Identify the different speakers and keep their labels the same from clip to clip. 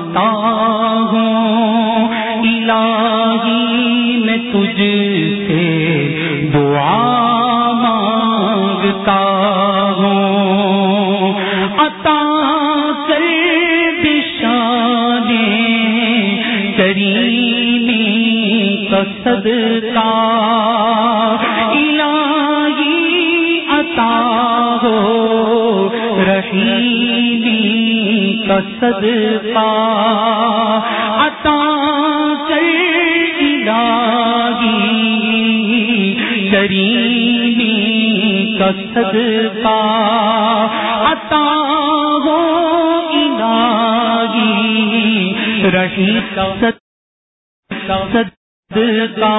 Speaker 1: مانگتا ہوں۔ الہی میں تجھ سے دعا مانگتا ہوں۔ عطا کر دشانے کریمی کا صدقہ۔ کا صدقہ عطا کر الہی کریمی کا صدقہ عطا ہو الہی رہی صدقہ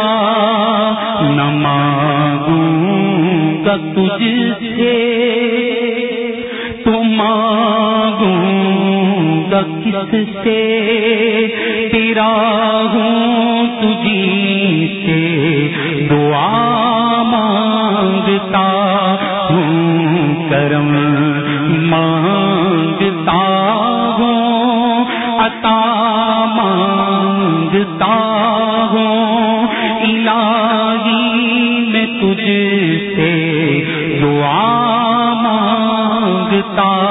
Speaker 1: نہ مانگوں گا تجھ سے تو مانگوں گا کس سے تیرا ہوں تجھی سے؟ دعا مانگتا ہوں، کرم مانگتا ہوں، عطا مانگتا ہوں، الہی میں تجھ سے دعا مانگتا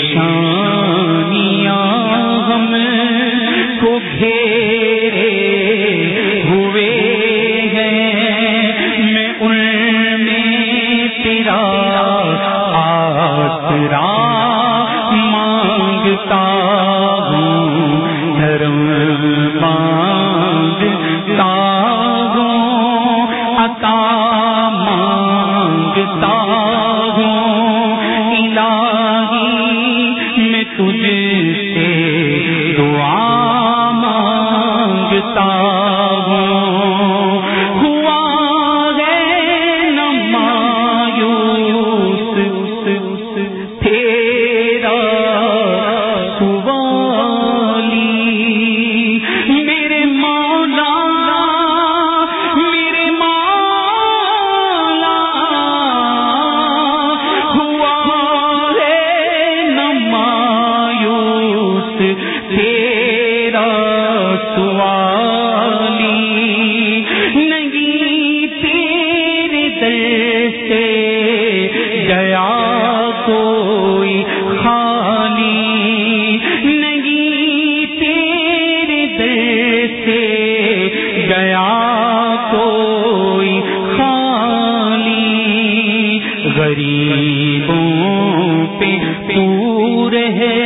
Speaker 1: غریبوں پہ پور ہے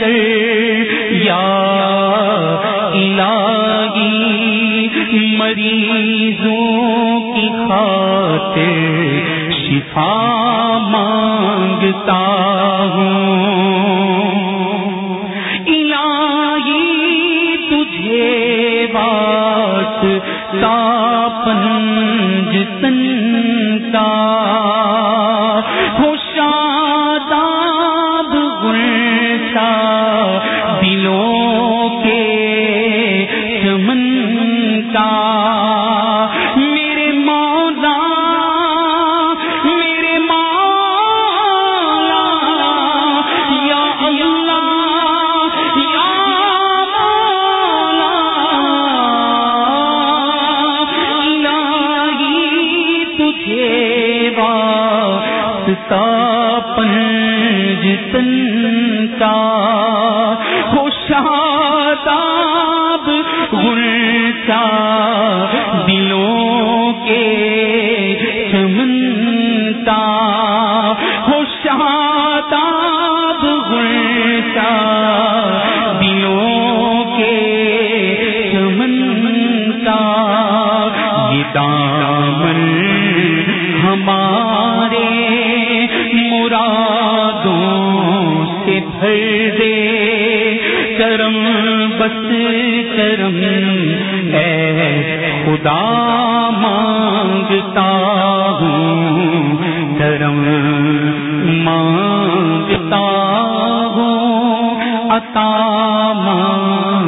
Speaker 1: کر یا الہی مریضوں واسطہ پنجتن کا خوشاداب غنچا دلوں تام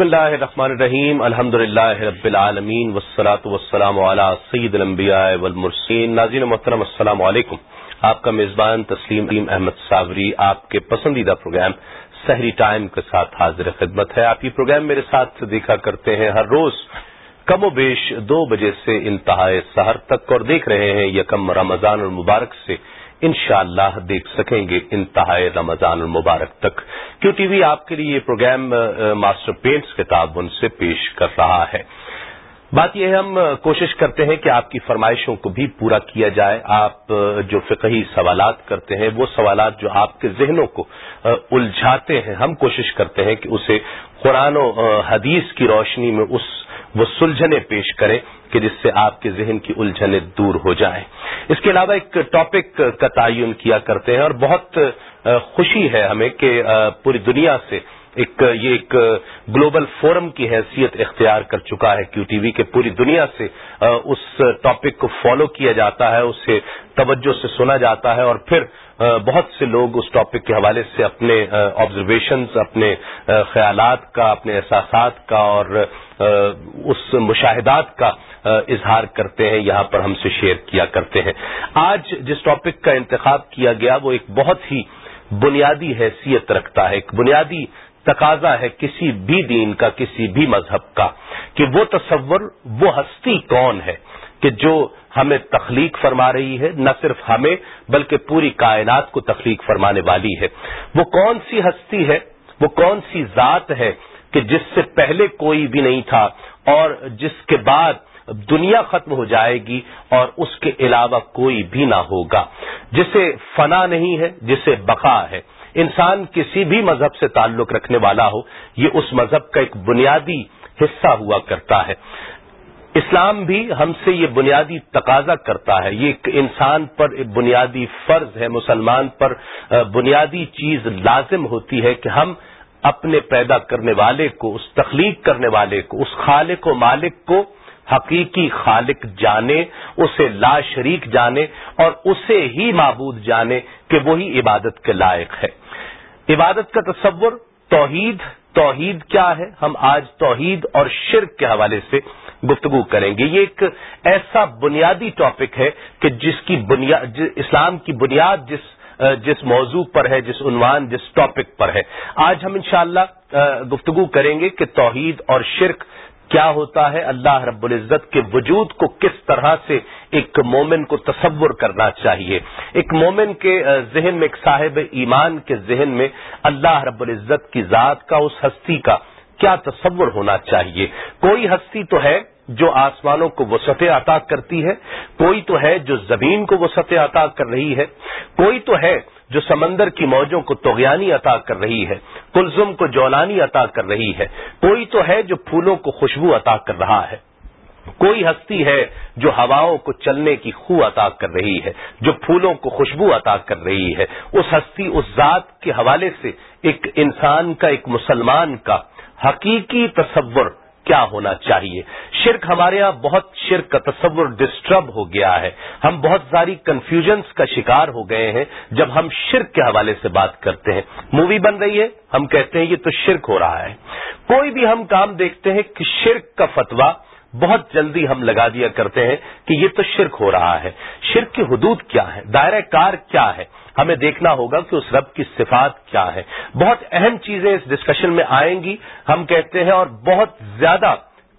Speaker 1: اللہ
Speaker 2: الرحمن الرحیم الحمد للہ رب العالمین وسلاۃ وسلام علیہ سعید المبیا والمرسین ناظرین محترم، السلام علیکم. آپ کا میزبان تسلیم احمد صابری آپ کے پسندیدہ پروگرام سحری ٹائم کے ساتھ حاضر خدمت ہے۔ آپ یہ پروگرام میرے ساتھ دیکھا کرتے ہیں ہر روز کم و بیش دو بجے سے انتہائے سحر تک اور دیکھ رہے ہیں یکم رمضان المبارک سے انشاءاللہ اللہ دیکھ سکیں گے انتہائی رمضان المبارک تک۔ کیو ٹی وی آپ کے لیے یہ پروگرام ماسٹر پینٹس کتاب ان سے پیش کر رہا ہے۔ بات یہ ہے، ہم کوشش کرتے ہیں کہ آپ کی فرمائشوں کو بھی پورا کیا جائے۔ آپ جو فقہی سوالات کرتے ہیں، وہ سوالات جو آپ کے ذہنوں کو الجھاتے ہیں۔ ہم کوشش کرتے ہیں کہ اسے قرآن و حدیث کی روشنی میں اس وہ سلجھنے پیش کریں کہ جس سے آپ کے ذہن کی الجھنیں دور ہو جائیں۔ اس کے علاوہ ایک ٹاپک کا تعین کیا کرتے ہیں اور بہت خوشی ہے ہمیں کہ پوری دنیا سے ایک، یہ ایک گلوبل فورم کی حیثیت اختیار کر چکا ہے کیو ٹی وی کے۔ پوری دنیا سے اس ٹاپک کو فالو کیا جاتا ہے، اسے توجہ سے سنا جاتا ہے اور پھر بہت سے لوگ اس ٹاپک کے حوالے سے اپنے آبزرویشنز اپنے خیالات کا، اپنے احساسات کا اور اس مشاہدات کا اظہار کرتے ہیں، یہاں پر ہم سے شیئر کیا کرتے ہیں۔ آج جس ٹاپک کا انتخاب کیا گیا، وہ ایک بہت ہی بنیادی حیثیت رکھتا ہے، ایک بنیادی تقاضا ہے کسی بھی دین کا، کسی بھی مذہب کا، کہ وہ تصور، وہ ہستی کون ہے؟ کہ جو ہمیں تخلیق فرما رہی ہے، نہ صرف ہمیں، بلکہ پوری کائنات کو تخلیق فرمانے والی ہے۔ وہ کون سی ہستی ہے؟ وہ کون سی ذات ہے کہ جس سے پہلے کوئی بھی نہیں تھا اور جس کے بعد دنیا ختم ہو جائے گی اور اس کے علاوہ کوئی بھی نہ ہوگا۔ جسے فنا نہیں ہے، جسے بقا ہے۔ انسان کسی بھی مذہب سے تعلق رکھنے والا ہو، یہ اس مذہب کا ایک بنیادی حصہ ہوا کرتا ہے۔ اسلام بھی ہم سے یہ بنیادی تقاضا کرتا ہے۔ یہ ایک انسان پر ایک بنیادی فرض ہے، مسلمان پر بنیادی چیز لازم ہوتی ہے کہ ہم اپنے پیدا کرنے والے کو، اس تخلیق کرنے والے کو، اس خالق و مالک کو حقیقی خالق جانے، اسے لا شریک جانے اور اسے ہی معبود جانے کہ وہی عبادت کے لائق ہے۔ عبادت کا تصور توحید توحید کیا ہے؟ ہم آج توحید اور شرک کے حوالے سے گفتگو کریں گے۔ یہ ایک ایسا بنیادی ٹاپک ہے کہ جس کی بنیاد اسلام کی بنیاد جس جس موضوع پر ہے، جس عنوان، جس ٹاپک پر ہے۔ آج ہم انشاءاللہ گفتگو کریں گے کہ توحید اور شرک کیا ہوتا ہے؟ اللہ رب العزت کے وجود کو کس طرح سے ایک مومن کو تصور کرنا چاہیے؟ ایک مومن کے ذہن میں، ایک صاحب ایمان کے ذہن میں اللہ رب العزت کی ذات کا، اس ہستی کا کیا تصور ہونا چاہیے؟ کوئی ہستی تو ہے جو آسمانوں کو وسعت عطا کرتی ہے، کوئی تو ہے جو زمین کو وسعت عطا کر رہی ہے، کوئی تو ہے جو سمندر کی موجوں کو توغیانی عطا کر رہی ہے کلزم کو جولانی عطا کر رہی ہے، کوئی تو ہے جو پھولوں کو خوشبو عطا کر رہا ہے۔ کوئی ہستی ہے جو ہواؤں کو چلنے کی خو عطا کر رہی ہے، جو پھولوں کو خوشبو عطا کر رہی ہے۔ اس ہستی، اس ذات کے حوالے سے ایک انسان کا، ایک مسلمان کا حقیقی تصور کیا ہونا چاہیے؟ شرک ہمارے یہاں بہت شرک کا تصور ڈسٹرب ہو گیا ہے۔ ہم بہت ساری کنفیوژنس کا شکار ہو گئے ہیں جب ہم شرک کے حوالے سے بات کرتے ہیں۔ مووی بن رہی ہے، ہم کہتے ہیں یہ تو شرک ہو رہا ہے۔ کوئی بھی ہم کام دیکھتے ہیں کہ شرک کا فتویٰ بہت جلدی ہم لگا دیا کرتے ہیں کہ یہ تو شرک ہو رہا ہے۔ شرک کی حدود کیا ہے دائرہ کار کیا ہے؟ ہمیں دیکھنا ہوگا کہ اس رب کی صفات کیا ہے۔ بہت اہم چیزیں اس ڈسکشن میں آئیں گی۔ ہم کہتے ہیں اور بہت زیادہ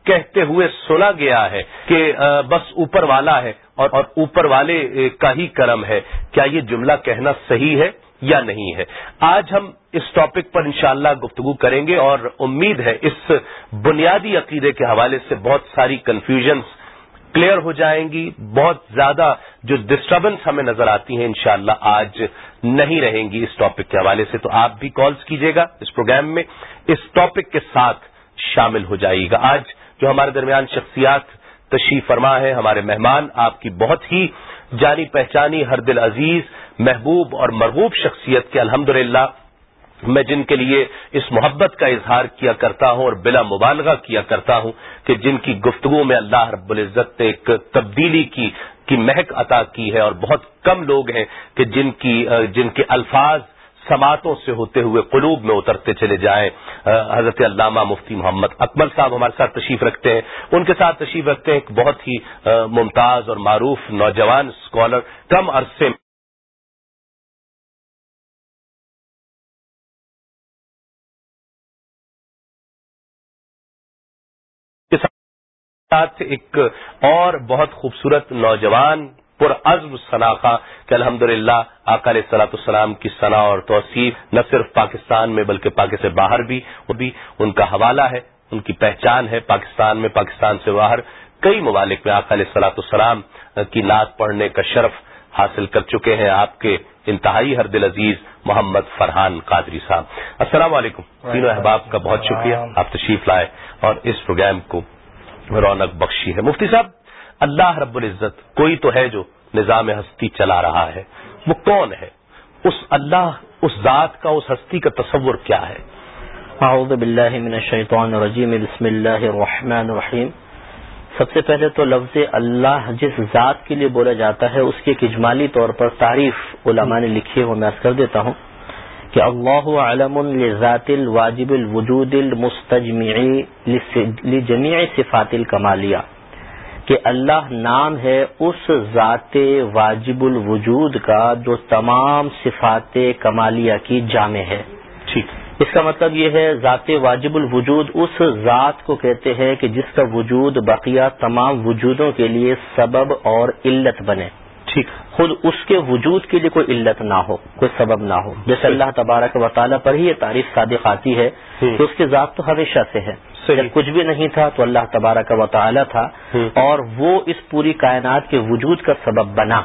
Speaker 2: کہتے ہوئے سنا گیا ہے کہ بس اوپر والا ہے اور اوپر والے کا ہی کرم ہے۔ کیا یہ جملہ کہنا صحیح ہے یا نہیں ہے؟ آج ہم اس ٹاپک پر انشاءاللہ گفتگو کریں گے اور امید ہے اس بنیادی عقیدے کے حوالے سے بہت ساری کنفیوژنس کلیئر ہو جائیں گی۔ بہت زیادہ جو ڈسٹربنس ہمیں نظر آتی ہیں انشاءاللہ آج نہیں رہیں گی اس ٹاپک کے حوالے سے، تو آپ بھی کالز کیجیے گا اس پروگرام میں۔ اس ٹاپک کے ساتھ شامل ہو جائیے گا۔ آج جو ہمارے درمیان شخصیات تشریف فرما ہے ہمارے مہمان، آپ کی بہت ہی جانی پہچانی، ہر دل عزیز، محبوب اور مرغوب شخصیت کے الحمد میں جن کے لیے اس محبت کا اظہار کیا کرتا ہوں اور بلا مبالغہ کیا کرتا ہوں کہ جن کی گفتگو میں اللہ رب العزت نے ایک تبدیلی کی کی مہک عطا کی ہے اور بہت کم لوگ ہیں کہ جن کی، جن کے الفاظ سماعتوں سے ہوتے ہوئے قلوب میں اترتے چلے جائیں۔ حضرت علامہ مفتی محمد اکبر صاحب ہمارے ساتھ تشریف رکھتے ہیں۔ ان کے ساتھ تشریف رکھتے ہیں ایک بہت ہی ممتاز اور معروف نوجوان اسکالر کم عرصے میں ساتھ ایک اور بہت خوبصورت نوجوان پر عزم شناخہ کہ الحمد للہ اکال صلاحت السلام کی صنع اور توصیف نہ صرف پاکستان میں بلکہ پاکستان سے باہر بھی وہ بھی ان کا حوالہ ہے ان کی پہچان ہے پاکستان میں پاکستان سے باہر کئی ممالک میں اکال صلاحت السلام کی نعت پڑھنے کا شرف حاصل کر چکے ہیں آپ کے انتہائی ہر دل عزیز محمد فرحان قادری صاحب۔ السلام علیکم۔ تینوں احباب کا بہت شکریہ۔ آپ تشریف لائے اور اس پروگرام کو رونق بخشی ہے۔ مفتی صاحب، اللہ رب العزت کوئی تو ہے جو نظام ہستی چلا رہا ہے۔ وہ کون ہے؟ اس اللہ، اس ذات کا، اس ہستی کا تصور کیا ہے؟
Speaker 3: اعوذ باللہ من الشیطان الرجیم۔ بسم اللہ الرحمن الرحیم۔ سب سے پہلے تو لفظ اللہ جس ذات کے لیے بولا جاتا ہے، اس کی ایک اجمالی طور پر تعریف علماء نے لکھی ہے، وہ میں عرض کر دیتا ہوں۔ کہ اللہ علم لذات الواجب الوجود لجمیع صفات الکمالیہ کہ اللہ نام ہے اس ذات واجب الوجود کا جو تمام صفات کمالیہ کی جامع ہے۔ ٹھیک۔ اس کا مطلب یہ ہے ذات واجب الوجود اس ذات کو کہتے ہیں کہ جس کا وجود بقیہ تمام وجودوں کے لیے سبب اور علت بنے۔ ٹھیک۔ خود اس کے وجود کے لیے کوئی علت نہ ہو کوئی سبب نہ ہو۔ جیسے اللہ تبارک و تعالیٰ پر ہی یہ تعریف صادق آتی ہے کہ اس کے ذات تو ہمیشہ سے ہے۔ جب کچھ بھی نہیں تھا تو اللہ تبارک و تعالیٰ تھا اور وہ اس پوری کائنات کے وجود کا سبب بنا۔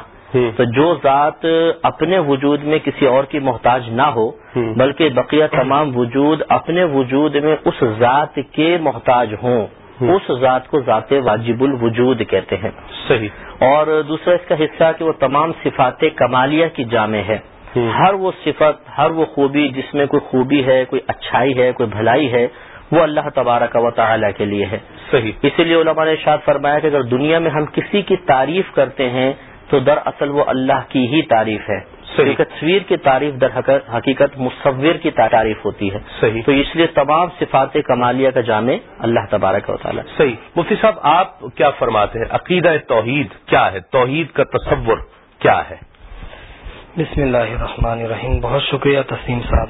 Speaker 3: تو جو ذات اپنے وجود میں کسی اور کی محتاج نہ ہو بلکہ بقیہ تمام وجود اپنے وجود میں اس ذات کے محتاج ہوں۔ اس ذات کو ذات واجب الوجود کہتے ہیں۔ صحیح۔ اور دوسرا اس کا حصہ کہ وہ تمام صفات کمالیہ کی جامع ہے۔ ہر وہ صفت ہر وہ خوبی جس میں کوئی خوبی ہے کوئی اچھائی ہے کوئی بھلائی ہے وہ اللہ تبارک و تعالیٰ کے لیے ہے۔ صحیح۔ اسی لیے علماء نے شاد فرمایا کہ اگر دنیا میں ہم کسی کی تعریف کرتے ہیں تو دراصل وہ اللہ کی ہی تعریف ہے۔ تصویر کی تعریف در حقیقت مصور کی تعریف ہوتی ہے. صحیح. تو اس لیے تمام صفات کمالیہ کا جامع اللہ تبارک و تعالیٰ.
Speaker 2: صحیح. مفتی صاحب آپ کیا فرماتے ہیں؟ عقیدہ توحید کیا ہے؟ توحید کا تصور کیا ہے؟
Speaker 4: بسم اللہ الرحمن الرحیم. بہت شکریہ تسیم صاحب.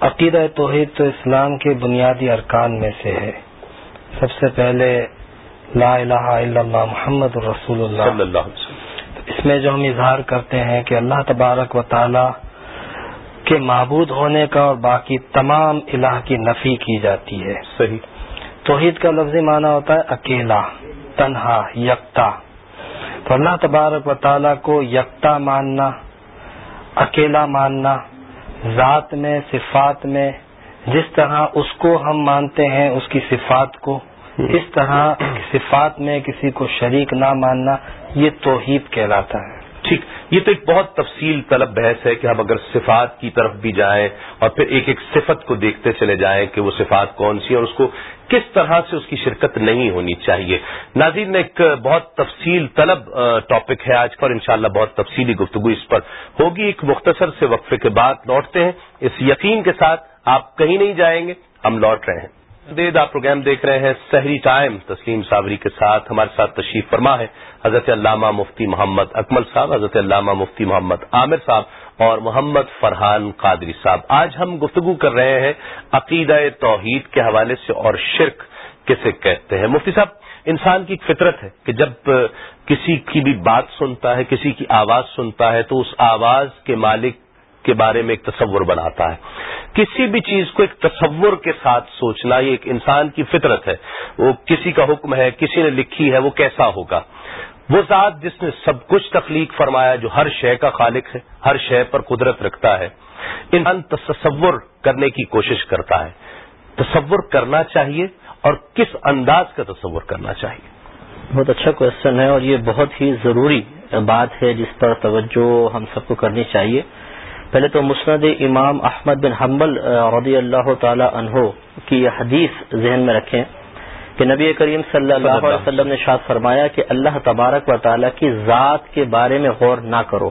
Speaker 4: عقیدہ توحید تو اسلام کے بنیادی ارکان میں سے ہے. سب سے پہلے لا الہ الا اللہ محمد الرسول اللہ. صلی اللہ علیہ وسلم. اس میں جو ہم اظہار کرتے ہیں کہ اللہ تبارک و تعالی کے معبود ہونے کا اور باقی تمام الہ کی نفی کی جاتی ہے۔ صحیح۔ توحید کا لفظی معنی ہوتا ہے اکیلا تنہا یکتا۔ تو اللہ تبارک و تعالی کو یکتا ماننا اکیلا ماننا ذات میں صفات میں جس طرح اس کو ہم مانتے ہیں اس کی صفات کو اس طرح صفات میں کسی کو شریک نہ ماننا یہ توحید کہلاتا ہے۔
Speaker 2: ٹھیک، یہ تو ایک بہت تفصیل طلب بحث ہے کہ ہم اگر صفات کی طرف بھی جائیں اور پھر ایک ایک صفت کو دیکھتے چلے جائیں کہ وہ صفات کون سی اور اس کو کس طرح سے اس کی شرکت نہیں ہونی چاہیے۔ ناظرین، ایک بہت تفصیل طلب ٹاپک ہے آج پر انشاءاللہ بہت تفصیلی گفتگو اس پر ہوگی۔ ایک مختصر سے وقفے کے بعد لوٹتے ہیں۔ اس یقین کے ساتھ آپ کہیں نہیں جائیں گے، ہم لوٹ رہے ہیں۔ دید آپ پروگرام دیکھ رہے ہیں سحری ٹائم۔ تسلیم صابری کے ساتھ ہمارے ساتھ تشریف فرما ہے حضرت علامہ مفتی محمد اکمل صاحب، حضرت علامہ مفتی محمد عامر صاحب اور محمد فرحان قادری صاحب۔ آج ہم گفتگو کر رہے ہیں عقیدہ توحید کے حوالے سے اور شرک کسے کہتے ہیں۔ مفتی صاحب، انسان کی فطرت ہے کہ جب کسی کی بھی بات سنتا ہے، کسی کی آواز سنتا ہے تو اس آواز کے مالک کے بارے میں ایک تصور بناتا ہے۔ کسی بھی چیز کو ایک تصور کے ساتھ سوچنا یہ ایک انسان کی فطرت ہے۔ وہ کسی کا حکم ہے، کسی نے لکھی ہے، وہ کیسا ہوگا؟ وہ ذات جس نے سب کچھ تخلیق فرمایا، جو ہر شے کا خالق ہے، ہر شے پر قدرت رکھتا ہے۔ انسان تصور کرنے کی کوشش کرتا ہے۔ تصور کرنا چاہیے اور کس انداز کا تصور کرنا چاہیے؟
Speaker 3: بہت اچھا کوشچن ہے اور یہ بہت ہی ضروری بات ہے جس پر توجہ ہم سب کو کرنی چاہیے۔ پہلے تو مسند امام احمد بن حنبل رضی اللہ تعالی عنہ کی یہ حدیث ذہن میں رکھیں کہ نبی کریم صلی اللہ علیہ وسلم نے شاد فرمایا کہ اللہ تبارک و تعالیٰ کی ذات کے بارے میں غور نہ کرو۔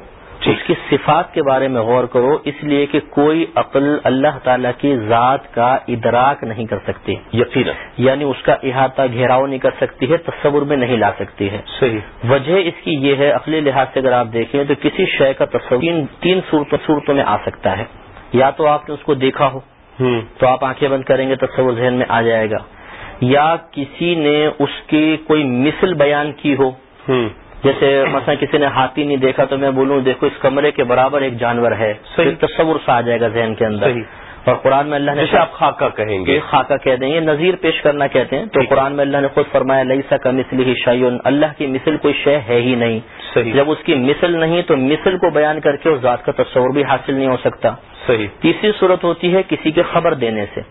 Speaker 3: اس کی صفات کے بارے میں غور کرو اس لیے کہ کوئی عقل اللہ تعالیٰ کی ذات کا ادراک نہیں کر سکتی۔
Speaker 2: یقینا۔
Speaker 3: یعنی اس کا احاطہ گھیراؤ نہیں کر سکتی ہے تصور میں نہیں لا سکتی ہے۔
Speaker 2: صحیح۔
Speaker 3: وجہ اس کی یہ ہے عقلی لحاظ سے اگر آپ دیکھیں تو کسی شے کا تصور تین صورتوں میں آ سکتا ہے۔ یا تو آپ نے اس کو دیکھا ہو تو آپ آنکھیں بند کریں گے تصور ذہن میں آ جائے گا۔ یا کسی نے اس کی کوئی مثل بیان کی ہو۔ جیسے مثلا کسی نے ہاتھی نہیں دیکھا تو میں بولوں دیکھو اس کمرے کے برابر ایک جانور ہے۔
Speaker 2: صحیح۔
Speaker 3: تصور سا آ جائے گا ذہن کے اندر۔ اور قرآن میں اللہ نے
Speaker 2: جیسے آپ خاکہ کہیں گے۔
Speaker 3: خاکہ کہہ دیں گے نظیر پیش کرنا کہتے ہیں۔ تو قرآن میں اللہ نے خود فرمایا لئی سا کا مثل ہی شعین اللہ کی مثل کوئی شے ہے ہی نہیں۔
Speaker 2: صحیح۔
Speaker 3: جب اس کی مثل نہیں تو مثل کو بیان کر کے اس ذات کا تصور بھی حاصل نہیں ہو سکتا۔
Speaker 2: صحیح.
Speaker 3: تیسری صورت ہوتی ہے کسی کی خبر دینے سے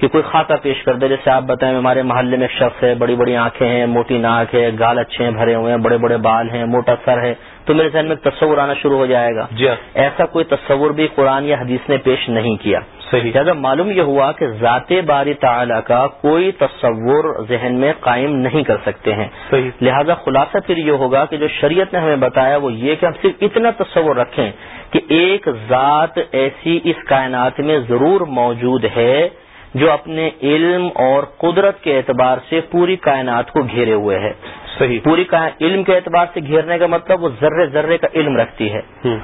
Speaker 3: کہ کوئی خاکہ پیش کر دے جیسے آپ بتائیں ہمارے محلے میں شخص ہے بڑی بڑی آنکھیں ہیں موٹی ناک ہے گال اچھے ہیں بھرے ہوئے ہیں بڑے بڑے بال ہیں موٹا سر ہے تو میرے ذہن میں تصور آنا شروع ہو جائے گا۔
Speaker 2: جی
Speaker 3: ایسا کوئی تصور بھی قرآن یا حدیث نے پیش نہیں کیا۔
Speaker 2: صحیح
Speaker 3: لہٰذا معلوم یہ ہوا کہ ذات باری تعالی کا کوئی تصور ذہن میں قائم نہیں کر سکتے ہیں
Speaker 2: صحیح۔
Speaker 3: لہذا خلاصہ پھر یہ ہوگا کہ جو شریعت نے ہمیں بتایا وہ یہ کہ ہم صرف اتنا تصور رکھیں کہ ایک ذات ایسی اس کائنات میں ضرور موجود ہے جو اپنے علم اور قدرت کے اعتبار سے پوری کائنات کو گھیرے ہوئے ہے۔
Speaker 2: صحیح۔
Speaker 3: پوری علم کے اعتبار سے گھیرنے کا مطلب وہ ذرے ذرے کا علم رکھتی ہے۔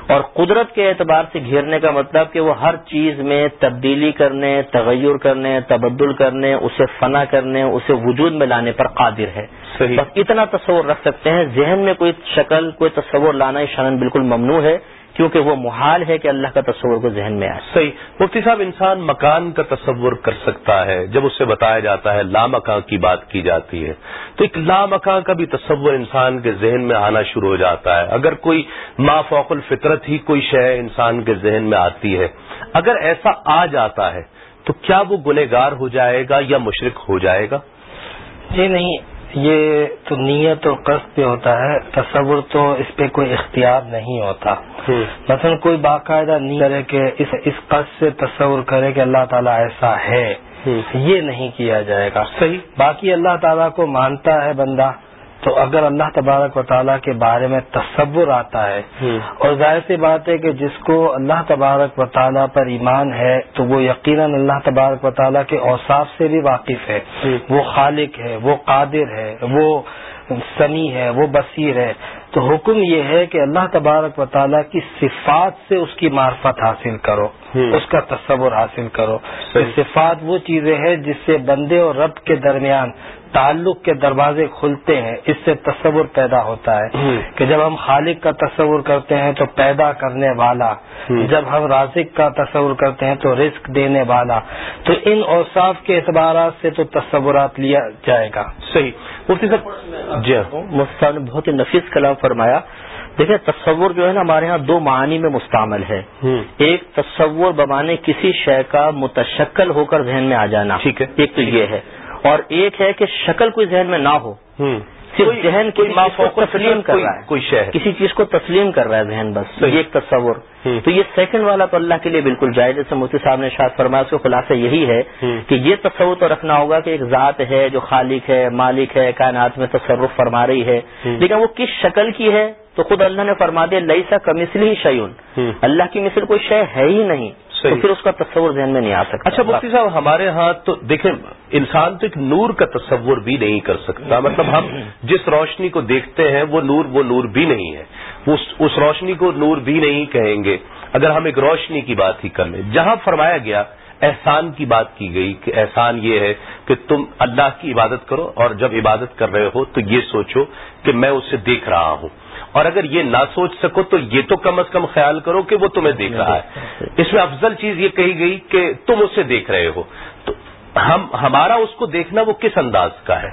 Speaker 3: اور قدرت کے اعتبار سے گھیرنے کا مطلب کہ وہ ہر چیز میں تبدیلی کرنے تغیر کرنے تبدل کرنے اسے فنا کرنے اسے وجود میں لانے پر قادر ہے۔
Speaker 2: صحیح۔
Speaker 3: بس اتنا تصور رکھ سکتے ہیں ذہن میں کوئی شکل کوئی تصور لانا شان بالکل ممنوع ہے۔ کیونکہ وہ محال ہے کہ اللہ کا تصور کو ذہن میں آئے
Speaker 2: صحیح۔ مفتی صاحب انسان مکان کا تصور کر سکتا ہے جب اس سے بتایا جاتا ہے لامکان کی بات کی جاتی ہے۔ تو ایک لامکان کا بھی تصور انسان کے ذہن میں آنا شروع ہو جاتا ہے۔ اگر کوئی ما فوق الفطرت ہی کوئی شے انسان کے ذہن میں آتی ہے اگر ایسا آ جاتا ہے تو کیا وہ گنہگار ہو جائے گا یا مشرق ہو جائے گا؟
Speaker 4: جی نہیں یہ تو نیت اور قصد پہ ہوتا ہے تصور تو اس پہ کوئی اختیار نہیں ہوتا۔ مثلا کوئی باقاعدہ نہیں کرے کہ اس اس قصد سے تصور کرے کہ اللہ تعالیٰ ایسا ہے۔ یہ نہیں کیا جائے گا۔
Speaker 2: صحیح۔
Speaker 4: باقی اللہ تعالیٰ کو مانتا ہے بندہ۔ تو اگر اللہ تبارک و تعالیٰ کے بارے میں تصور آتا ہے اور ظاہر سی بات ہے کہ جس کو اللہ تبارک و تعالیٰ پر ایمان ہے تو وہ یقیناً اللہ تبارک و تعالیٰ کے اوصاف سے بھی واقف ہے۔ وہ خالق ہے وہ قادر ہے وہ سمیع ہے وہ بصیر ہے۔ تو حکم یہ ہے کہ اللہ تبارک و تعالیٰ کی صفات سے اس کی معرفت حاصل کرو اس کا تصور حاصل کرو۔ صفات وہ چیزیں ہیں جس سے بندے اور رب کے درمیان تعلق کے دروازے کھلتے ہیں اس سے تصور پیدا ہوتا ہے کہ جب ہم خالق کا تصور کرتے ہیں تو پیدا کرنے والا جب ہم رازق کا تصور کرتے ہیں تو رزق دینے والا۔ تو ان اوصاف کے اعتبارات سے تو تصورات لیا جائے گا۔
Speaker 2: صحیح۔ مفتی صاحب جی
Speaker 3: مفتی نے بہت ہی نفیس کلام فرمایا۔ دیکھیں تصور جو ہے نا ہمارے ہاں دو معنی میں مستعمل ہے۔ ایک تصور بمانے کسی شے کا متشکل ہو کر ذہن میں آ جانا۔
Speaker 2: ٹھیک ہے۔
Speaker 3: ایک تو یہ ہے۔ اور ایک ہے کہ شکل کوئی ذہن میں نہ ہو۔ صرف ذہن کوئی تسلیم کر رہا ہے۔
Speaker 2: کوئی شے
Speaker 3: کسی چیز کو تسلیم کر رہا ہے ذہن بس۔ یہ ایک تصور۔ تو یہ سیکنڈ والا تو اللہ کے لیے بالکل جائز جیسے مفتی صاحب نے شاید فرمایا اس کا خلاصہ یہی ہے کہ یہ تصور تو رکھنا ہوگا کہ ایک ذات ہے جو خالق ہے مالک ہے کائنات میں تصرف فرما رہی ہے۔ لیکن وہ کس شکل کی ہے؟ تو خود اللہ نے فرما دیا لئی سا کمسلی شیون اللہ کی مثل کوئی شے ہے ہی نہیں۔ تو پھر اس کا تصور ذہن میں نہیں آ سکتا۔
Speaker 2: اچھا مفتی صاحب ہمارے ہاں تو دیکھیں انسان تو ایک نور کا تصور بھی نہیں کر سکتا۔ مطلب ہم جس روشنی کو دیکھتے ہیں وہ نور وہ نور بھی نہیں ہے۔ وہ اس روشنی کو نور بھی نہیں کہیں گے۔ اگر ہم ایک روشنی کی بات ہی کر لیں جہاں فرمایا گیا احسان کی بات کی گئی کہ احسان یہ ہے کہ تم اللہ کی عبادت کرو اور جب عبادت کر رہے ہو تو یہ سوچو کہ میں اسے دیکھ رہا ہوں۔ اور اگر یہ نہ سوچ سکو تو یہ تو کم از کم خیال کرو کہ وہ تمہیں دیکھ رہا ہے۔ اس میں افضل چیز یہ کہی گئی کہ تم اسے دیکھ رہے ہو۔ تو ہم ہمارا اس کو دیکھنا وہ کس انداز کا ہے؟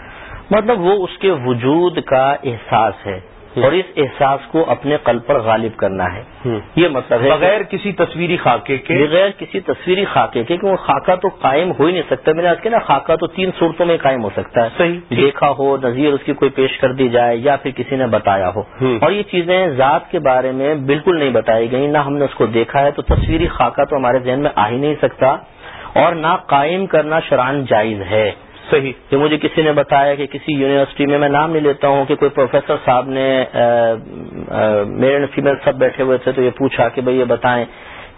Speaker 3: مطلب وہ اس کے وجود کا احساس ہے۔ اور اس احساس کو اپنے قلب پر غالب کرنا ہے. یہ مطلب ہے
Speaker 2: بغیر کسی تصویری خاکے کے
Speaker 3: بغیر کسی تصویری خاکے کے کہ وہ خاکہ تو قائم ہو ہی نہیں سکتا. میں نے آج کہ نا خاکہ تو تین صورتوں میں قائم ہو سکتا ہے.
Speaker 2: صحیح.
Speaker 3: دیکھا ہو نظیر اس کی کوئی پیش کر دی جائے یا پھر کسی نے بتایا ہو۔ اور یہ چیزیں ذات کے بارے میں بالکل نہیں بتائی گئی نہ ہم نے اس کو دیکھا ہے. تو تصویری خاکہ تو ہمارے ذہن میں آ ہی نہیں سکتا. اور نہ قائم کرنا شران جائز ہے.
Speaker 2: صحیح۔
Speaker 3: کہ مجھے کسی نے بتایا کہ کسی یونیورسٹی میں میں نام نہیں لیتا ہوں کہ کوئی پروفیسر صاحب نے میل اینڈ فیمل سب بیٹھے ہوئے تھے تو یہ پوچھا کہ بھئی یہ بتائیں۔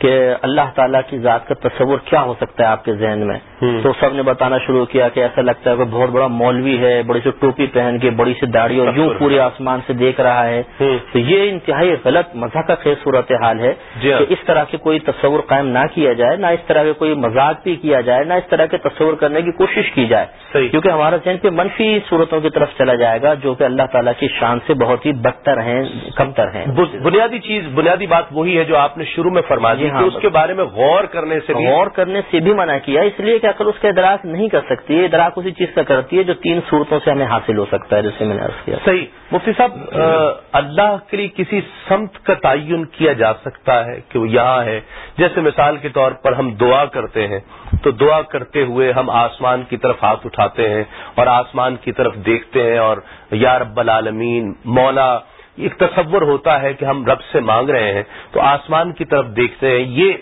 Speaker 3: کہ اللہ تعالیٰ کی ذات کا تصور کیا ہو سکتا ہے آپ کے ذہن میں۔ تو سب نے بتانا شروع کیا کہ ایسا لگتا ہے کہ بہت بڑا مولوی ہے بڑی سی ٹوپی پہن کے بڑی سی داڑھی اور یوں پورے آسمان سے دیکھ رہا ہے۔ تو یہ انتہائی غلط کا خیز صورت حال ہے
Speaker 2: جی ہاں۔
Speaker 3: کہ اس طرح کے کوئی تصور قائم نہ کیا جائے نہ اس طرح کے کوئی مذاق بھی کیا جائے نہ اس طرح کے تصور کرنے کی کوشش کی جائے۔ کیونکہ ہمارا ذہن پہ منفی صورتوں کی طرف چلا جائے گا جو کہ اللہ تعالیٰ کی شان سے بہت ہی بدتر ہیں کمتر ہیں۔
Speaker 2: بنیادی چیز بنیادی بات وہی ہے جو آپ نے شروع میں فرما دی۔
Speaker 3: جی ہاں،
Speaker 2: اس کے بارے میں غور کرنے سے
Speaker 3: غور کرنے سے بھی منع کیا اس لیے کہ عقل اس کا ادراک نہیں کر سکتی ہے ادراک اسی چیز کا کرتی ہے جو تین صورتوں سے ہمیں حاصل ہو سکتا ہے جیسے میں نے عرض کیا۔
Speaker 2: صحیح۔ مفتی صاحب آ، اللہ کے لیے کسی سمت کا تعین کیا جا سکتا ہے کہ وہ یہاں ہے؟ جیسے مثال کے طور پر ہم دعا کرتے ہیں تو دعا کرتے ہوئے ہم آسمان کی طرف ہاتھ اٹھاتے ہیں اور آسمان کی طرف دیکھتے ہیں اور یا رب العالمین مولا ایک تصور ہوتا ہے کہ ہم رب سے مانگ رہے ہیں تو آسمان کی طرف دیکھتے ہیں یہ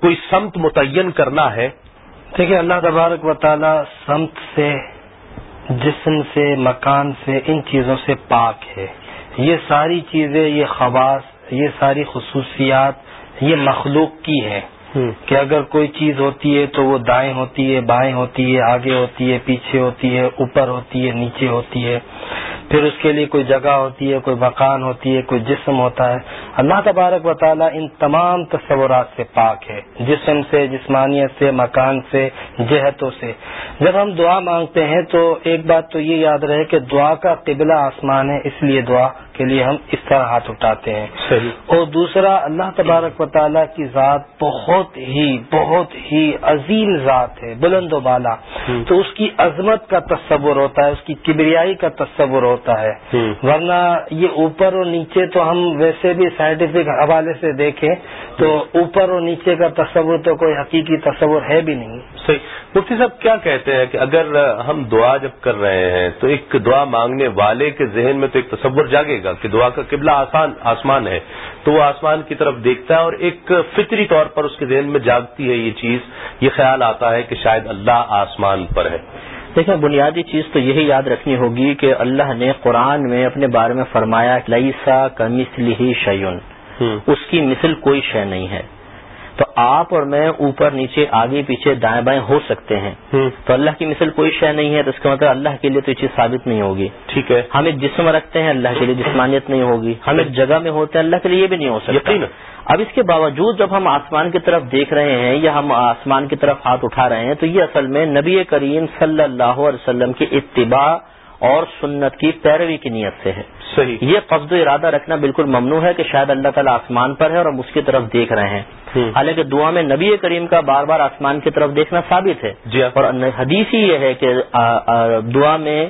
Speaker 2: کوئی سمت متعین کرنا ہے؟
Speaker 4: دیکھیے اللہ تبارک و تعالی سمت سے جسم سے مکان سے ان چیزوں سے پاک ہے۔ یہ ساری چیزیں یہ خواص یہ ساری خصوصیات یہ مخلوق کی ہے کہ اگر کوئی چیز ہوتی ہے تو وہ دائیں ہوتی ہے بائیں ہوتی ہے آگے ہوتی ہے پیچھے ہوتی ہے اوپر ہوتی ہے نیچے ہوتی ہے۔ پھر اس کے لیے کوئی جگہ ہوتی ہے، کوئی مکان ہوتی ہے، کوئی جسم ہوتا ہے۔ اللہ تبارک و تعالیٰ ان تمام تصورات سے پاک ہے، جسم سے، جسمانیت سے، مکان سے، جہتوں سے۔ جب ہم دعا مانگتے ہیں تو ایک بات تو یہ یاد رہے کہ دعا کا قبلہ آسمان ہے، اس لیے دعا کے لیے ہم اس طرح ہاتھ اٹھاتے ہیں۔
Speaker 2: صحیح۔
Speaker 4: اور دوسرا اللہ تبارک و تعالیٰ کی ذات بہت ہی بہت ہی عظیم ذات ہے بلند و بالا۔ تو اس کی عظمت کا تصور ہوتا ہے اس کی کبریائی کا تصور ہوتا ہے۔ ورنہ یہ اوپر اور نیچے تو ہم ویسے بھی سائنٹیفک حوالے سے دیکھیں تو اوپر اور نیچے کا تصور تو کوئی حقیقی تصور ہے بھی نہیں۔
Speaker 2: صحیح۔ مفتی صاحب کیا کہتے ہیں کہ اگر ہم دعا جب کر رہے ہیں تو ایک دعا مانگنے والے کے ذہن میں تو ایک تصور جاگے گا؟ کہ دعا کا قبلہ آسان آسمان ہے تو وہ آسمان کی طرف دیکھتا ہے اور ایک فطری طور پر اس کے ذہن میں جاگتی ہے یہ چیز یہ خیال آتا ہے کہ شاید اللہ آسمان پر ہے۔
Speaker 3: دیکھیں بنیادی چیز تو یہی یاد رکھنی ہوگی کہ اللہ نے قرآن میں اپنے بارے میں فرمایا لئیسا کمسل ہی شیون اس کی مثل کوئی شے نہیں ہے۔ تو آپ اور میں اوپر نیچے آگے پیچھے دائیں بائیں ہو سکتے ہیں۔ تو اللہ کی مثل کوئی شے نہیں ہے تو اس کا مطلب اللہ کے لیے تو یہ چیز ثابت نہیں ہوگی۔
Speaker 2: ٹھیک ہے۔
Speaker 3: ہم ایک جسم رکھتے ہیں اللہ کے لیے جسمانیت نہیں ہوگی۔ ہم ایک جگہ میں ہوتے ہیں اللہ کے لیے یہ بھی نہیں ہو سکتا۔ اب اس کے باوجود جب ہم آسمان کی طرف دیکھ رہے ہیں یا ہم آسمان کی طرف ہاتھ اٹھا رہے ہیں تو یہ اصل میں نبی کریم صلی اللہ علیہ وسلم کی اتباع اور سنت کی پیروی کی نیت سے ہے۔
Speaker 2: صحیح۔
Speaker 3: یہ قصد و ارادہ رکھنا بالکل ممنوع ہے کہ شاید اللہ تعالیٰ آسمان پر ہے اور ہم اس کی طرف دیکھ رہے ہیں۔ حالانکہ دعا میں نبی کریم کا بار بار آسمان کی طرف دیکھنا ثابت ہے
Speaker 2: جی ہاں۔
Speaker 3: اور حدیث ہی یہ ہے کہ دعا میں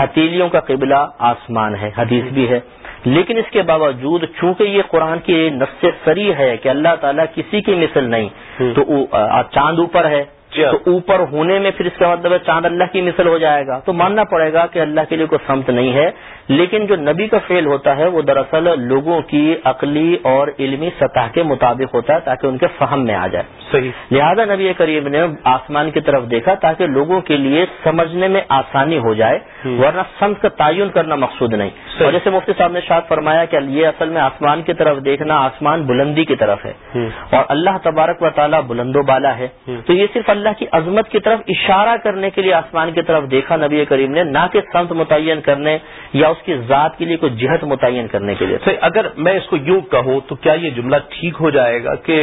Speaker 3: ہتیلیوں کا قبلہ آسمان ہے حدیث بھی ہے لیکن اس کے باوجود چونکہ یہ قرآن کی نص سری ہے کہ اللہ تعالیٰ کسی کی مثل نہیں۔ تو چاند اوپر ہے
Speaker 2: جی۔
Speaker 3: تو اوپر ہونے میں پھر اس کا مطلب ہے چاند اللہ کی مثل ہو جائے گا۔ تو ماننا پڑے گا کہ اللہ کے لیے کوئی سمت نہیں ہے لیکن جو نبی کا فعل ہوتا ہے وہ دراصل لوگوں کی عقلی اور علمی سطح کے مطابق ہوتا ہے تاکہ ان کے فہم میں آ جائے۔
Speaker 2: صحیح۔
Speaker 3: لہذا نبی کریم نے آسمان کی طرف دیکھا تاکہ لوگوں کے لیے سمجھنے میں آسانی ہو جائے۔ ورنہ سمت کا تعین کرنا مقصود نہیں۔ اور جیسے مفتی صاحب نے شاد فرمایا کہ یہ اصل میں آسمان کی طرف دیکھنا آسمان بلندی کی طرف ہے۔ اور اللہ تبارک و تعالیٰ بلند و بالا ہے۔ تو یہ صرف اللہ کی عظمت کی طرف اشارہ کرنے کے لیے آسمان کی طرف دیکھا نبی کریم نے، نہ کہ سمت متعین کرنے یا اس کی ذات کے لیے کوئی جہت متعین کرنے کے لیے۔
Speaker 2: اگر میں اس کو یوں کہوں تو کیا یہ جملہ ٹھیک ہو جائے گا کہ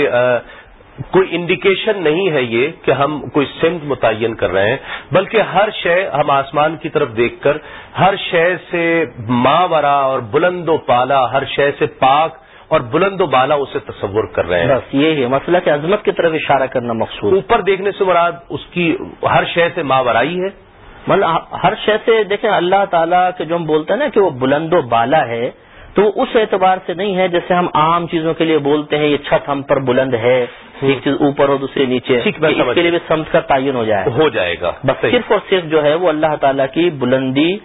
Speaker 2: کوئی انڈیکیشن نہیں ہے یہ کہ ہم کوئی سمت متعین کر رہے ہیں، بلکہ ہر شے ہم آسمان کی طرف دیکھ کر، ہر شے سے ماورا اور بلند و پالا، ہر شے سے پاک اور بلند و بالا اسے تصور کر رہے ہیں۔
Speaker 3: بس یہ ہے۔ مسئلہ کہ عظمت کی طرف اشارہ کرنا مقصود۔
Speaker 2: اوپر دیکھنے سے مراد اس کی ہر شے سے ماورائی ہے۔
Speaker 3: مطلب ہر شے سے دیکھیں اللہ تعالیٰ کے جو ہم بولتے ہیں نا کہ وہ بلند و بالا ہے تو اس اعتبار سے نہیں ہے جیسے ہم عام چیزوں کے لیے بولتے ہیں یہ چھت ہم پر بلند ہے ایک چیز اوپر ہو دوسری نیچے اس کے لیے بھی سمت کا تعین ہو جائے۔
Speaker 2: ہو جائے گا۔
Speaker 3: بس صرف اور صرف جو ہے وہ اللہ تعالیٰ کی بلندی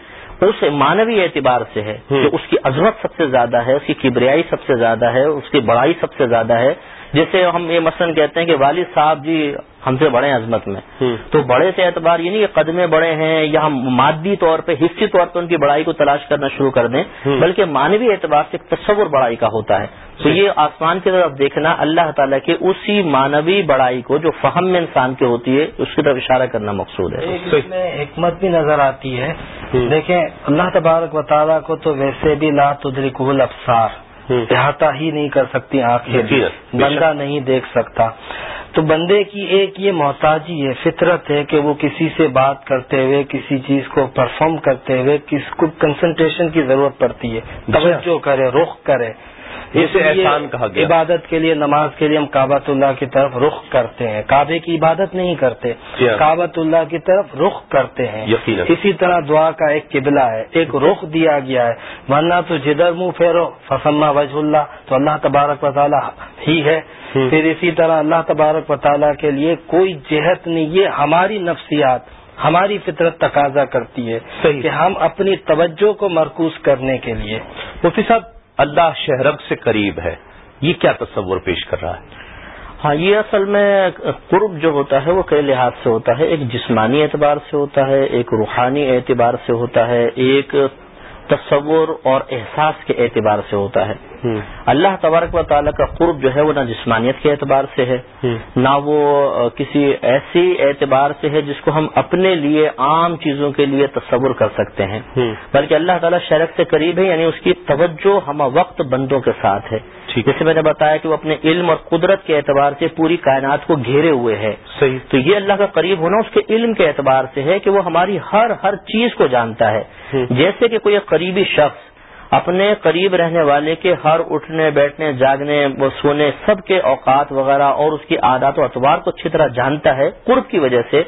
Speaker 3: اس مانوی اعتبار سے ہے کہ اس کی عظمت سب سے زیادہ ہے اس کی کبریائی سب سے زیادہ ہے اس کی بڑائی سب سے زیادہ ہے۔ جیسے ہم یہ مثلاً کہتے ہیں کہ والد صاحب جی ہم سے بڑے ہیں عظمت میں۔ تو بڑے سے اعتبار یہ نہیں کہ قدمے بڑے ہیں یا ہم مادی طور پہ حصی طور پہ ان کی بڑائی کو تلاش کرنا شروع کر دیں بلکہ مانوی اعتبار سے تصور بڑائی کا ہوتا ہے۔ تو یہ آسمان کی طرف دیکھنا اللہ تعالیٰ کے اسی مانوی بڑائی کو جو فہم میں انسان کی ہوتی ہے اس کی طرف اشارہ کرنا مقصود ہے۔
Speaker 4: اس میں حکمت بھی نظر آتی ہے۔ دیکھیں اللہ تبارک و تعالیٰ کو تو ویسے بھی لا تدرک الابصار احاطہ ہی نہیں کر سکتی آنکھیں جی، بندہ نہیں دیکھ سکتا۔ تو بندے کی ایک یہ محتاجی ہے فطرت ہے کہ وہ کسی سے بات کرتے ہوئے کسی چیز کو پرفارم کرتے ہوئے کس کو کنسنٹریشن کی ضرورت پڑتی ہے توجہ کرے رخ کرے۔
Speaker 2: احسان کہا گیا۔
Speaker 4: عبادت کے لیے نماز کے لیے ہم کابت اللہ کی طرف رخ کرتے ہیں۔ کعبے کی عبادت نہیں کرتے۔
Speaker 2: جی ہاں۔
Speaker 4: کابت اللہ کی طرف رخ کرتے ہیں۔ اسی طرح دعا کا ایک قبلہ ہے۔ ایک رخ دیا گیا ہے۔ ورنہ تو جدھر منہ پھیرو فسما وج اللہ تو اللہ تبارک و تعالیٰ ہی ہے۔ پھر اسی طرح اللہ تبارک و تعالیٰ کے لیے کوئی جہت نہیں یہ ہماری نفسیات ہماری فطرت تقاضا کرتی ہے کہ ہم اپنی توجہ کو مرکوز کرنے کے لیے۔
Speaker 2: مفتی صاحب اللہ شہرب سے قریب ہے۔ یہ کیا تصور پیش کر رہا ہے؟
Speaker 3: ہاں یہ اصل میں قرب جو ہوتا ہے، وہ کئی لحاظ سے ہوتا ہے۔ ایک جسمانی اعتبار سے ہوتا ہے، ایک روحانی اعتبار سے ہوتا ہے، ایک تصور اور احساس کے اعتبار سے ہوتا ہے۔ اللہ تبارک و تعالیٰ کا قرب جو ہے وہ نہ جسمانیت کے اعتبار سے ہے نہ وہ کسی ایسی اعتبار سے ہے جس کو ہم اپنے لیے عام چیزوں کے لیے تصور کر سکتے ہیں۔ بلکہ اللہ تعالیٰ شرک سے قریب ہے یعنی اس کی توجہ ہم وقت بندوں کے ساتھ ہے۔ جیسے میں نے بتایا کہ وہ اپنے علم اور قدرت کے اعتبار سے پوری کائنات کو گھیرے ہوئے ہے
Speaker 2: صحیح۔
Speaker 3: تو یہ اللہ کا قریب ہونا اس کے علم کے اعتبار سے ہے کہ وہ ہماری ہر ہر چیز کو جانتا ہے۔ جیسے کہ کوئی قریبی شخص اپنے قریب رہنے والے کے ہر اٹھنے بیٹھنے جاگنے سونے سب کے اوقات وغیرہ اور اس کی عادات و اطوار کو اچھی طرح جانتا ہے قرب کی وجہ سے۔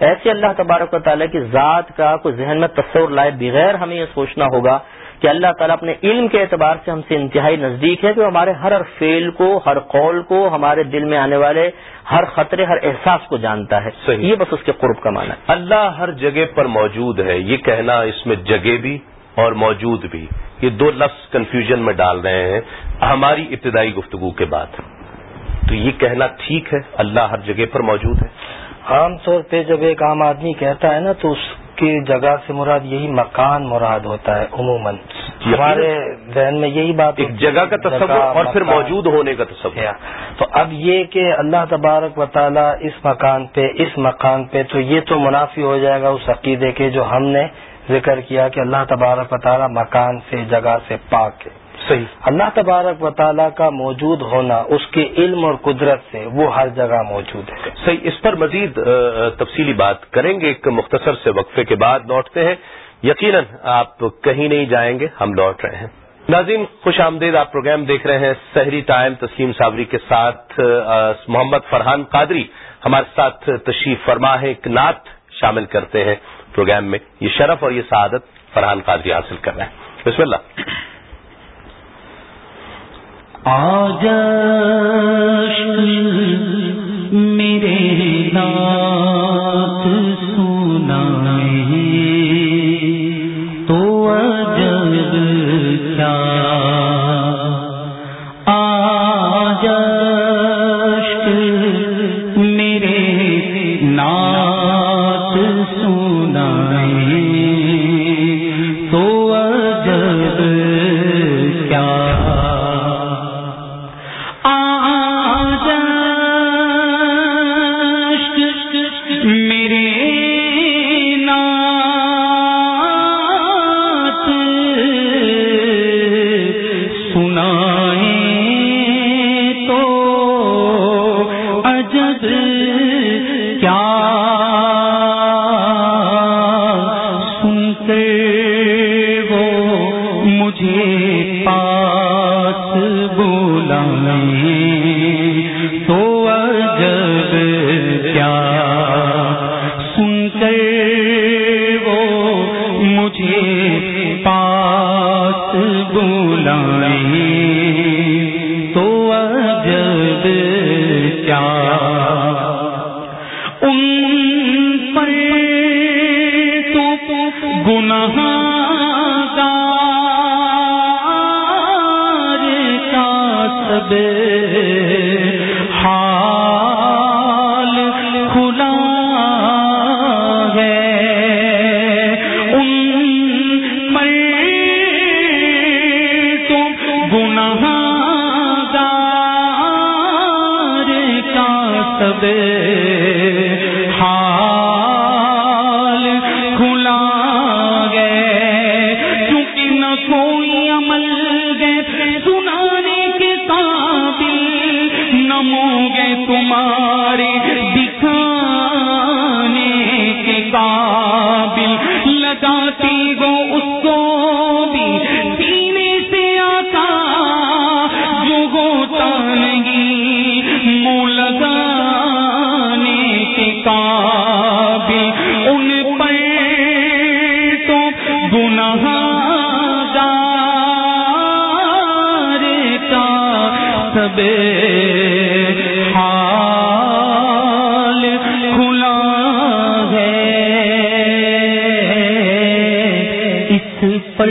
Speaker 3: ایسے اللہ تبارک و تعالیٰ کی ذات کا کوئی ذہن میں تصور لائے بغیر ہمیں یہ سوچنا ہوگا کہ اللہ تعالیٰ اپنے علم کے اعتبار سے ہم سے انتہائی نزدیک ہے کہ ہمارے ہر ہر فیل کو ہر قول کو ہمارے دل میں آنے والے ہر خطرے ہر احساس کو جانتا ہے۔
Speaker 2: صحیح۔
Speaker 3: یہ بس اس کے قرب کا معنی ہے۔
Speaker 2: اللہ ہر جگہ پر موجود ہے یہ کہنا اس میں جگہ بھی اور موجود بھی۔ یہ دو لفظ کنفیوژن میں ڈال رہے ہیں ہماری ابتدائی گفتگو کے بعد۔ تو یہ کہنا ٹھیک ہے اللہ ہر جگہ پر موجود ہے۔
Speaker 4: عام طور پہ جب ایک عام آدمی کہتا ہے نا تو اس کی جگہ سے مراد یہی مکان مراد ہوتا ہے عموماً۔ ہمارے ذہن میں یہی بات
Speaker 2: ایک جگہ کا تصور اور پھر موجود ہونے کا تصور۔
Speaker 4: تو اب یہ کہ اللہ تبارک و تعالیٰ اس مکان پہ اس مکان پہ تو یہ تو منافی ہو جائے گا اس عقیدے کے جو ہم نے ذکر کیا کہ اللہ تبارک و تعالیٰ مکان سے جگہ سے پاک ہے۔
Speaker 2: صحیح۔
Speaker 4: اللہ تبارک و تعالیٰ کا موجود ہونا اس کے علم اور قدرت سے وہ ہر جگہ موجود ہے۔
Speaker 2: صحیح۔ اس پر مزید تفصیلی بات کریں گے۔ ایک مختصر سے وقفے کے بعد لوٹتے ہیں۔ یقیناً آپ کہیں نہیں جائیں گے ہم لوٹ رہے ہیں۔ ناظرین خوش آمدید آپ پروگرام دیکھ رہے ہیں سحری ٹائم تسلیم صابری کے ساتھ محمد فرحان قادری ہمارے ساتھ تشریف فرما ہے ایک نعت شامل کرتے ہیں۔ پروگرام میں یہ شرف اور یہ سعادت فرحان قادری حاصل کر رہے ہیں۔ بسم اللہ۔
Speaker 1: آج کر گناہ گار کا سب حال کھلا ہے۔ اس پر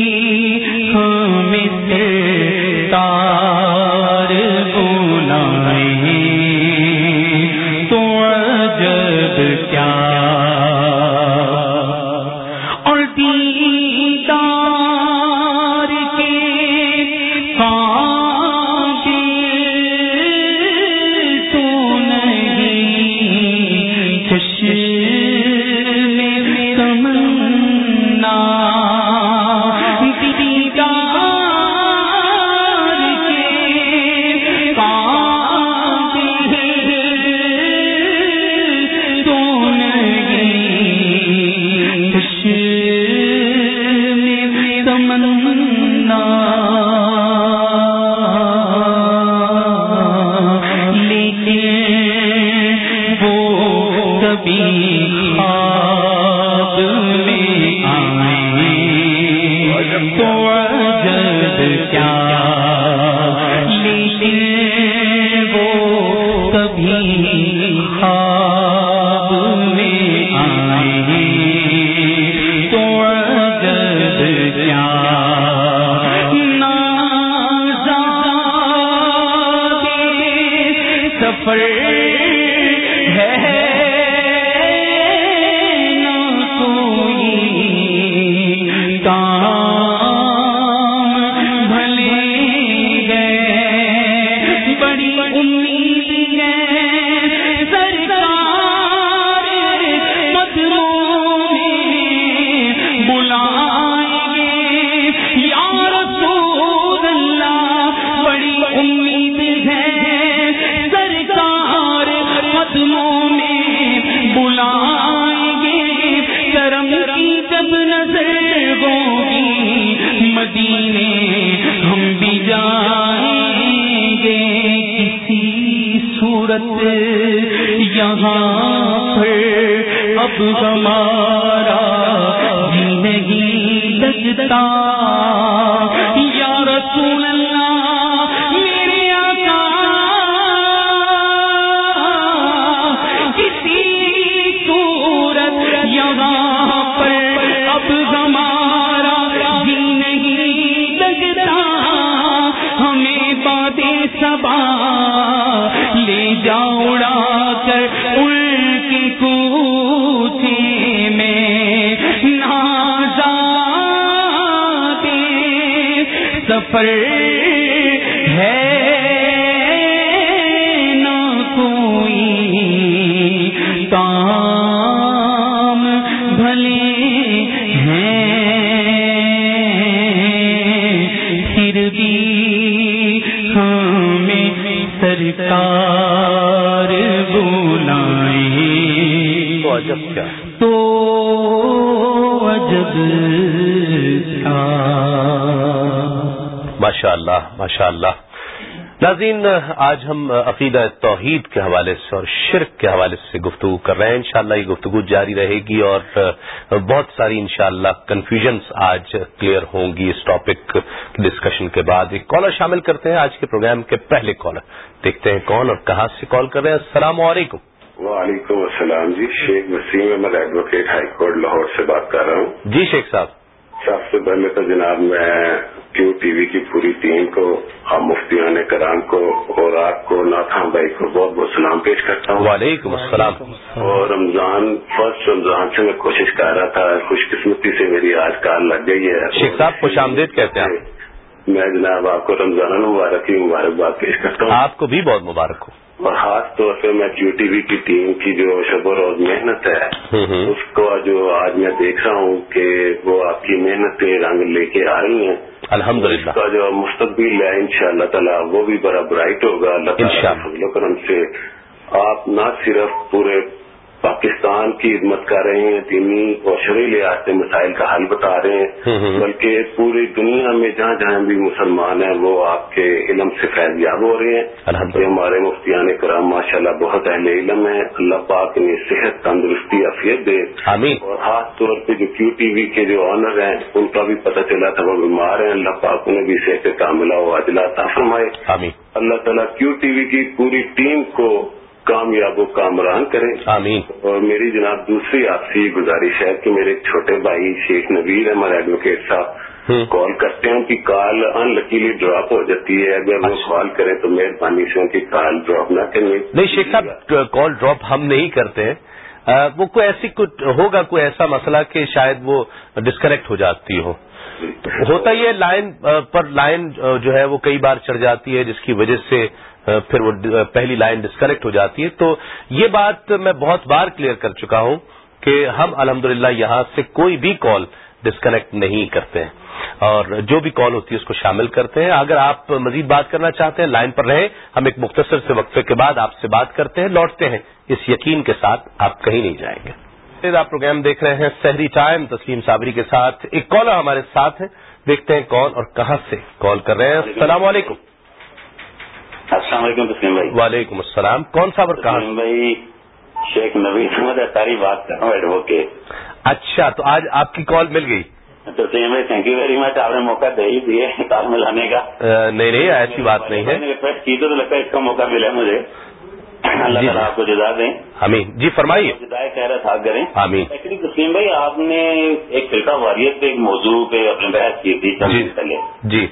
Speaker 1: میں پر
Speaker 2: ماشاء اللہ ماشاء اللہ ناظرین آج ہم عقیدہ توحید کے حوالے سے اور شرک کے حوالے سے گفتگو کر رہے ہیں۔ انشاءاللہ یہ گفتگو جاری رہے گی اور بہت ساری انشاءاللہ کنفیوژنس آج کلیئر ہوں گی اس ٹاپک ڈسکشن کے بعد۔ ایک کالر شامل کرتے ہیں آج کے پروگرام کے پہلے کالر دیکھتے ہیں کون اور کہاں سے کال کر رہے ہیں۔ السلام علیکم۔
Speaker 5: وعلیکم السلام۔ جی Sheikh Waseem Ahmed advocate high court Lahore سے بات کر رہا ہوں۔
Speaker 2: جی شیخ صاحب۔
Speaker 5: سب سے پہلے تو جناب میں کیو ٹی وی کی پوری ٹیم کو اور مفتیان کرام کو اور آپ کو ناتھام بھائی کو بہت بہت سلام پیش کرتا ہوں۔
Speaker 2: وعلیکم السلام۔
Speaker 5: اور رمضان فرسٹ رمضان سے میں کوشش کر رہا تھا خوش قسمتی سے میری آج کال لگ گئی ہے۔
Speaker 2: شیخ صاحب خوش آمدید کہتے ہیں
Speaker 5: میں جناب آپ کو رمضان المبارک کی مبارکباد پیش کرتا ہوں۔
Speaker 2: آپ کو بھی بہت مبارک ہو۔
Speaker 5: اور خاص طور پہ میں کیو ٹی وی کی ٹیم کی جو شب و روز محنت ہے۔ اس کو جو آج میں دیکھ رہا ہوں کہ وہ آپ کی محنتیں رنگ لے کے آ رہی ہیں۔
Speaker 2: الحمد للہ
Speaker 5: کا جو مستقبل ہے ان شاء اللہ تعالیٰ وہ بھی بڑا برائٹ ہوگا۔ اللہ تعالیٰ کرم سے آپ نہ صرف پورے پاکستان کی خدمت کر رہے ہیں دینی اور شرعی لحاظ سے مسائل کا حل بتا رہے۔ ہیں۔ بلکہ پوری دنیا میں جہاں جہاں بھی مسلمان ہیں وہ آپ کے علم سے فیض یاب ہو رہے ہیں۔
Speaker 2: للہ
Speaker 5: ہمارے مفتیان کرام ماشاء اللہ بہت اہل علم ہے اللہ پاک نے صحت تندرستی عافیت دے۔ اور خاص طور پہ جو کیو ٹی وی کے جو آنر ہیں ان کا بھی پتہ چلا تھا وہ بیمار ہیں۔ اللہ پاک انہیں بھی صحت کاملہ و عاجلہ عطا فرمائے۔ اللہ تعالیٰ کیو ٹی وی کی پوری ٹیم کو کامیاب و کامران کریں۔
Speaker 2: آمین۔
Speaker 5: اور میری جناب دوسری آپ سے گزارش ہے کہ میرے چھوٹے بھائی شیخ نبیر احمد ایڈوکیٹ صاحب۔ کال کرتے ہیں ان کی کال ان لکیلی ڈراپ ہو جاتی ہے۔ اگر وہ
Speaker 2: اچھا۔
Speaker 5: کال کریں تو مہربانی سے ان کی کال ڈراپ نہ کریں
Speaker 2: نہیں شیخ صاحب کال ڈراپ ہم نہیں کرتے۔ ہیں وہ کوئی ایسی ہوگا کوئی ایسا مسئلہ کہ شاید وہ ڈسکنیکٹ ہو جاتی ہو۔ ہوتا یہ لائن پر لائن جو ہے وہ کئی بار چڑھ جاتی ہے جس کی وجہ سے پھر وہ پہلی لائن ڈسکنیکٹ ہو جاتی ہے۔ تو یہ بات میں بہت بار کلیئر کر چکا ہوں کہ ہم الحمدللہ یہاں سے کوئی بھی کال ڈسکنیکٹ نہیں کرتے ہیں۔ اور جو بھی کال ہوتی ہے اس کو شامل کرتے ہیں۔ اگر آپ مزید بات کرنا چاہتے ہیں، لائن پر رہیں۔ ہم ایک مختصر سے وقفے کے بعد آپ سے بات کرتے ہیں۔ لوٹتے ہیں۔ اس یقین کے ساتھ آپ کہیں نہیں جائیں گے۔ پھر آپ پروگرام دیکھ رہے ہیں سحری ٹائم تسلیم صابری کے ساتھ۔ ایک کالر ہمارے ساتھ ہے دیکھتے ہیں کون اور کہاں سے کال کر رہے ہیں۔ السلام علیکم۔
Speaker 6: السلام علیکم تسلیم بھائی۔
Speaker 2: وعلیکم السلام۔ کون کہاں؟
Speaker 6: تسلیم بھائی شیخ نبی احمد اطاری بات کر رہا ہوں ایڈوکیٹ
Speaker 2: اچھا تو آج آپ کی کال مل گئی۔
Speaker 6: تسلیم بھائی تھینک یو ویری مچ آپ نے موقع دے ہی دیے کار میں لانے کا۔
Speaker 2: نہیں نہیں ایسی بات نہیں ہے۔
Speaker 6: ریکویسٹ کی تو لگتا ہے اس کا موقع ملا مجھے۔ اللہ
Speaker 2: جی۔
Speaker 6: تعالیٰ آپ کو جزا دیں۔
Speaker 2: امین جی فرمائیے۔
Speaker 6: جدائے کہہ رہا تھا کریں
Speaker 2: آمین۔
Speaker 6: ایکچولی تسلیم بھائی آپ نے ایک فرقہ واریت پہ ایک موضوع پہ اپنے بحث کی تھی۔ چند دن پہلے۔
Speaker 2: جی۔